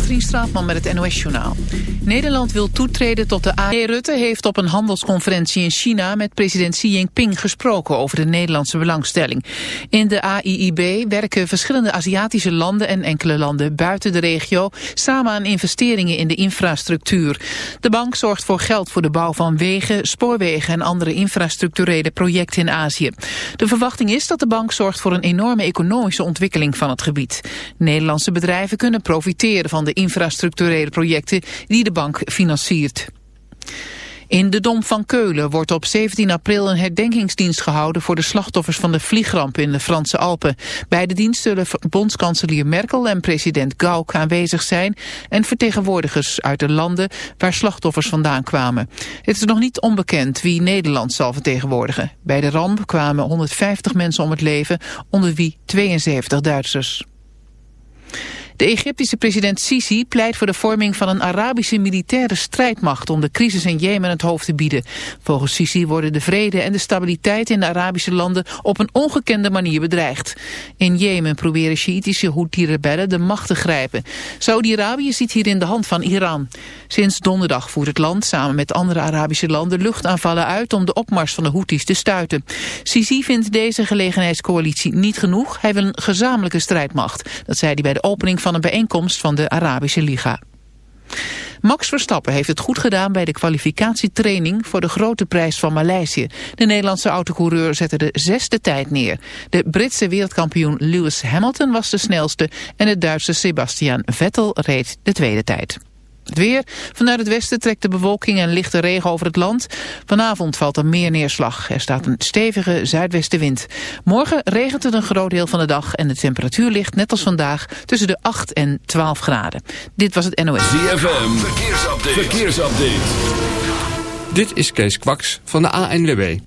Katrien Straatman met het NOS-journaal. Nederland wil toetreden tot de AI. Rutte heeft op een handelsconferentie in China met president Xi Jinping gesproken over de Nederlandse belangstelling. In de AIIB werken verschillende Aziatische landen en enkele landen buiten de regio samen aan investeringen in de infrastructuur. De bank zorgt voor geld voor de bouw van wegen, spoorwegen en andere infrastructurele projecten in Azië. De verwachting is dat de bank zorgt voor een enorme economische ontwikkeling van het gebied. Nederlandse bedrijven kunnen profiteren van de infrastructurele projecten die de bank financiert. In de Dom van Keulen wordt op 17 april een herdenkingsdienst gehouden voor de slachtoffers van de vliegramp in de Franse Alpen. Bij de dienst zullen bondskanselier Merkel en president Gauck aanwezig zijn en vertegenwoordigers uit de landen waar slachtoffers vandaan kwamen. Het is nog niet onbekend wie Nederland zal vertegenwoordigen. Bij de ramp kwamen 150 mensen om het leven, onder wie 72 Duitsers. De Egyptische president Sisi pleit voor de vorming van een Arabische militaire strijdmacht om de crisis in Jemen het hoofd te bieden. Volgens Sisi worden de vrede en de stabiliteit in de Arabische landen op een ongekende manier bedreigd. In Jemen proberen Sjiitische Houthi-rebellen de macht te grijpen. Saudi-Arabië ziet hierin de hand van Iran. Sinds donderdag voert het land samen met andere Arabische landen luchtaanvallen uit om de opmars van de Houthis te stuiten. Sisi vindt deze gelegenheidscoalitie niet genoeg. Hij wil een gezamenlijke strijdmacht. Dat zei hij bij de opening van van een bijeenkomst van de Arabische Liga. Max Verstappen heeft het goed gedaan bij de kwalificatietraining voor de grote prijs van Maleisië. De Nederlandse autocoureur zette de zesde tijd neer. De Britse wereldkampioen Lewis Hamilton was de snelste en de Duitse Sebastian Vettel reed de tweede tijd. Het weer. Vanuit het westen trekt de bewolking en lichte regen over het land. Vanavond valt er meer neerslag. Er staat een stevige zuidwestenwind. Morgen regent het een groot deel van de dag en de temperatuur ligt net als vandaag tussen de 8 en 12 graden. Dit was het NOS. ZFM. Verkeersupdate. Verkeersupdate. Dit is Kees Kwaks van de ANWB.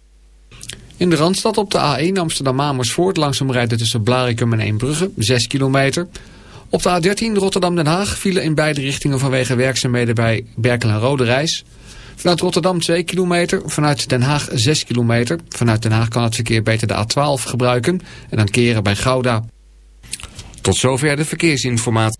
In de Randstad op de A1 Amsterdam-Amersfoort langzaam rijden tussen Blarikum en Eembrugge, 6 kilometer... Op de A13 Rotterdam-Den Haag vielen in beide richtingen vanwege werkzaamheden bij Berkel en Rode Reis. Vanuit Rotterdam 2 kilometer, vanuit Den Haag 6 kilometer. Vanuit Den Haag kan het verkeer beter de A12 gebruiken en dan keren bij Gouda. Tot zover de verkeersinformatie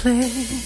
Play.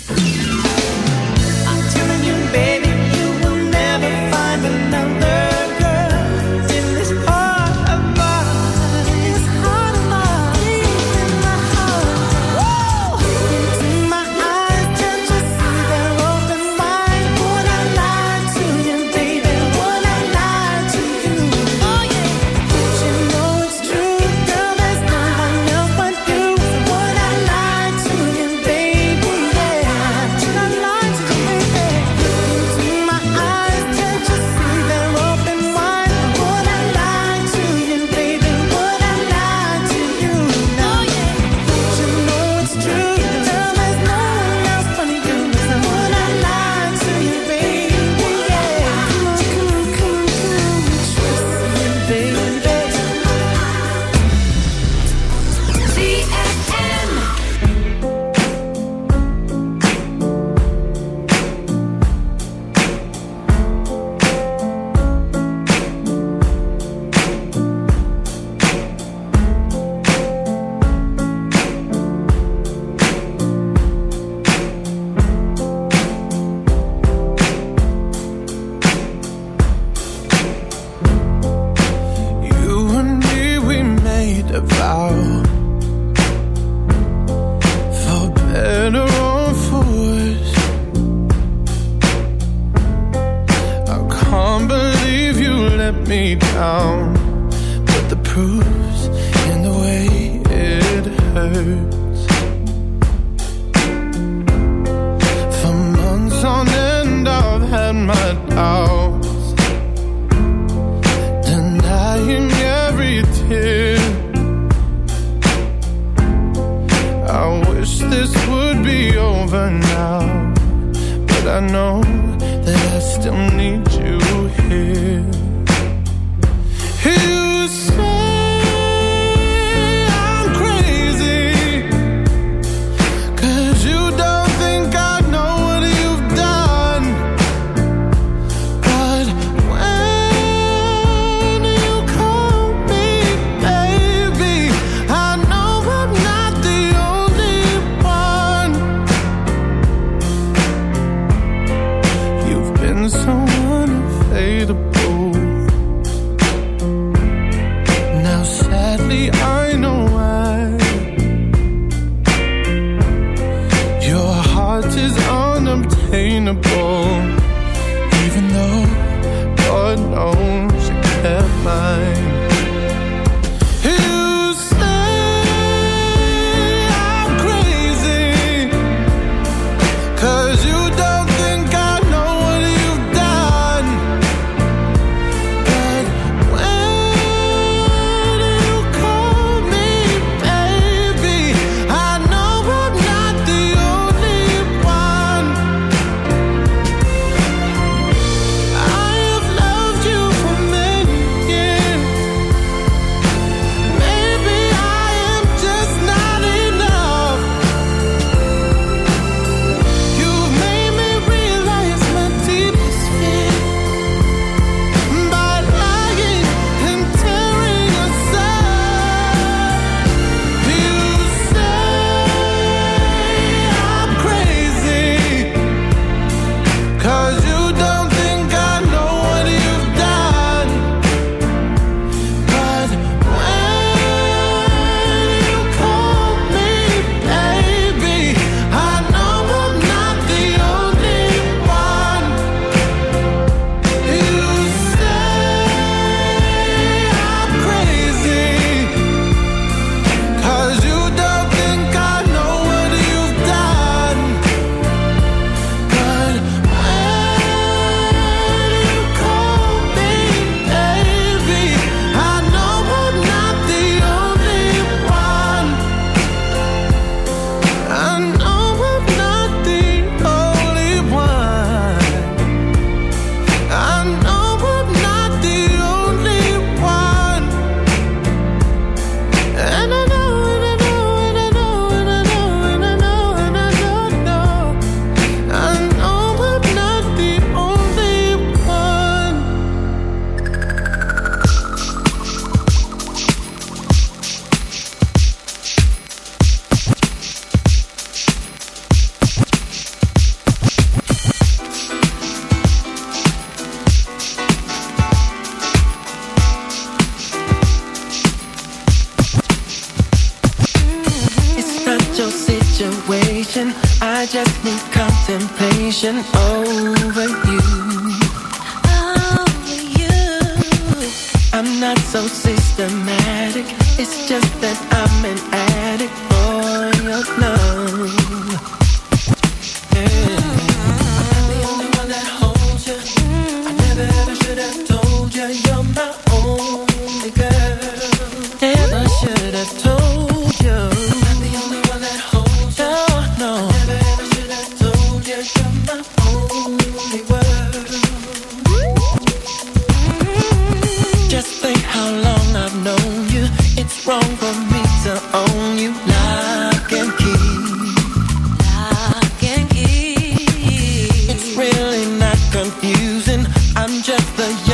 Just the young.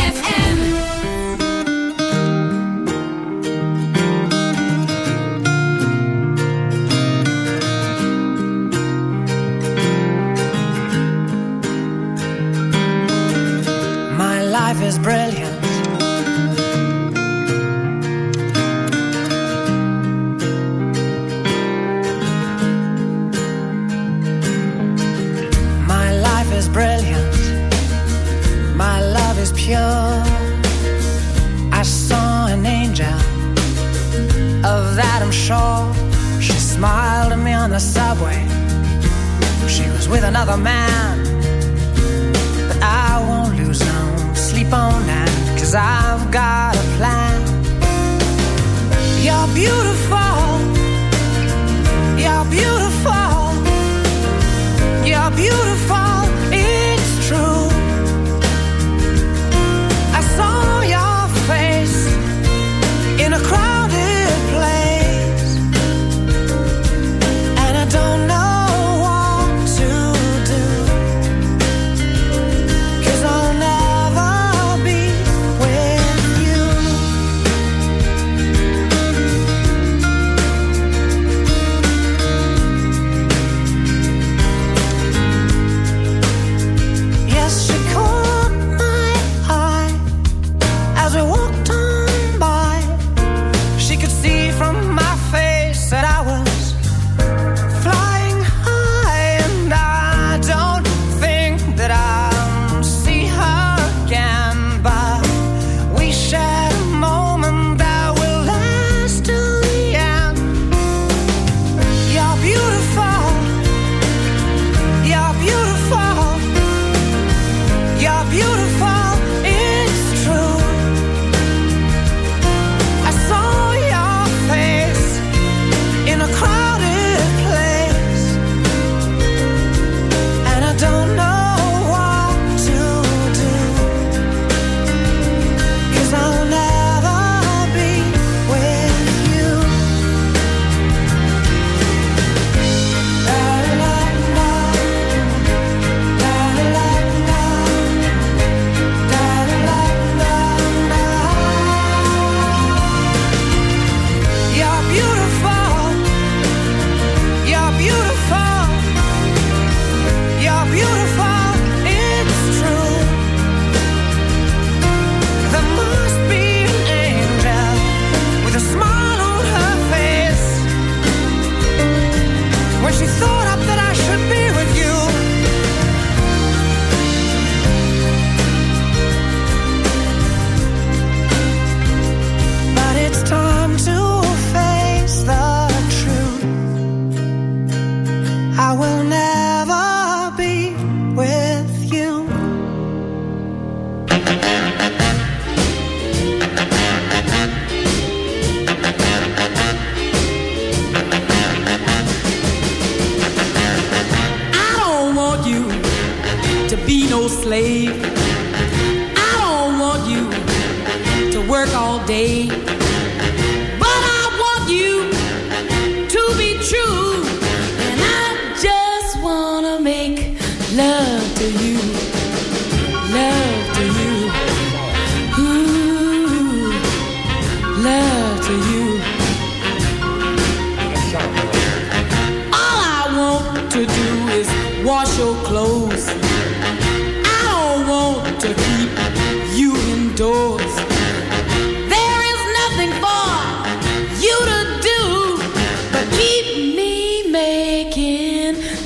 with another man. But I won't lose no sleep on that, cause I've got a plan. You're beautiful. You're beautiful.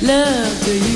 love to you.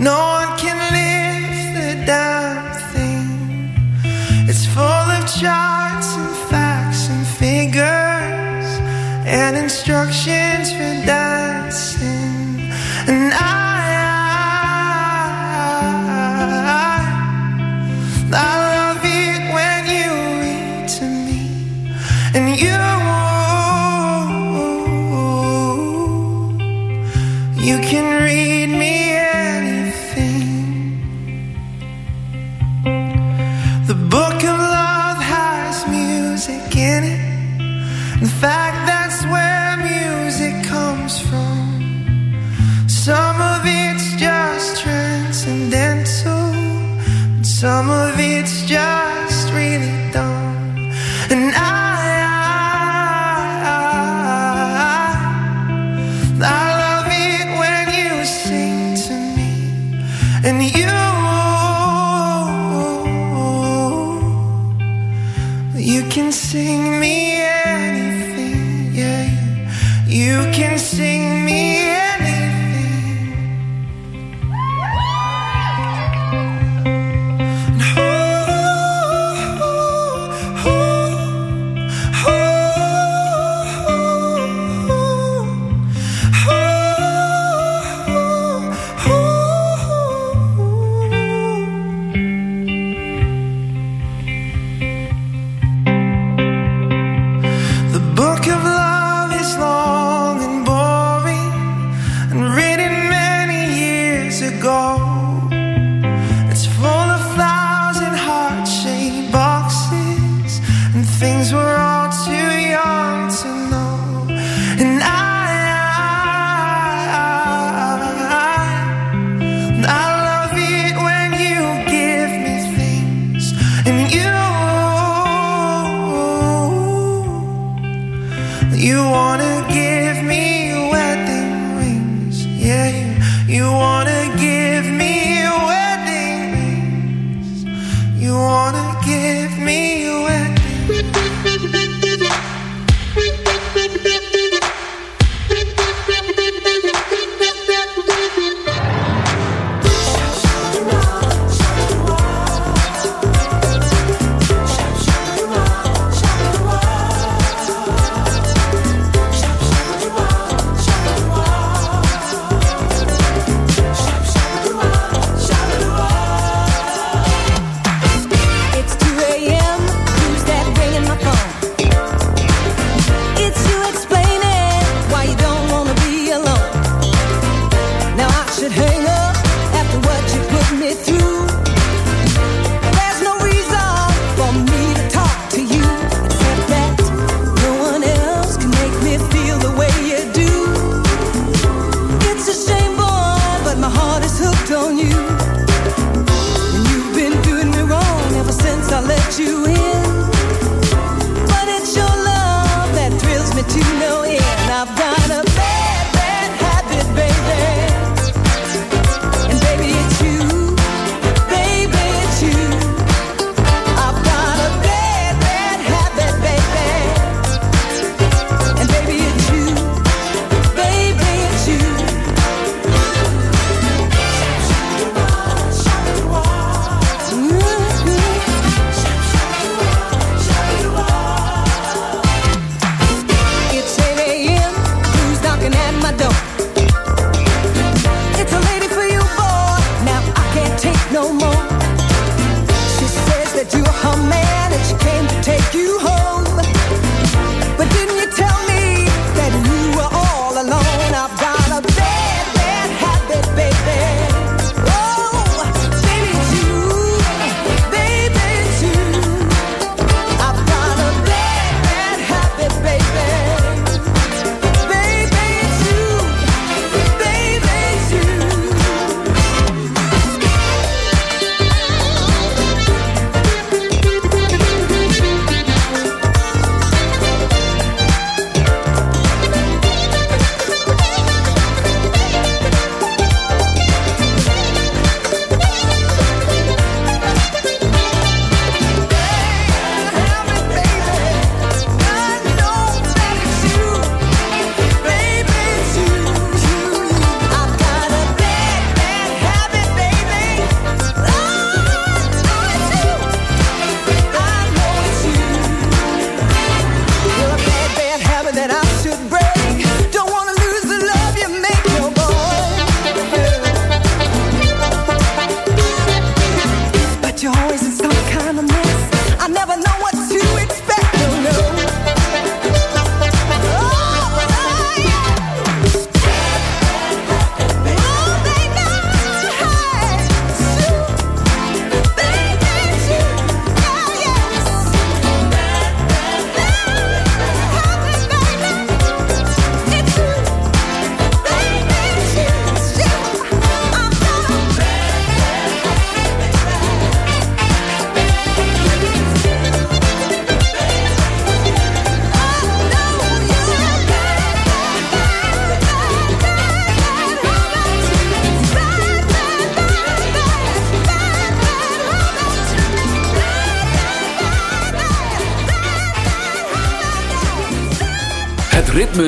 No one can lift the damn thing. It's full of charts and facts and figures and instructions for that. things were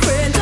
Friend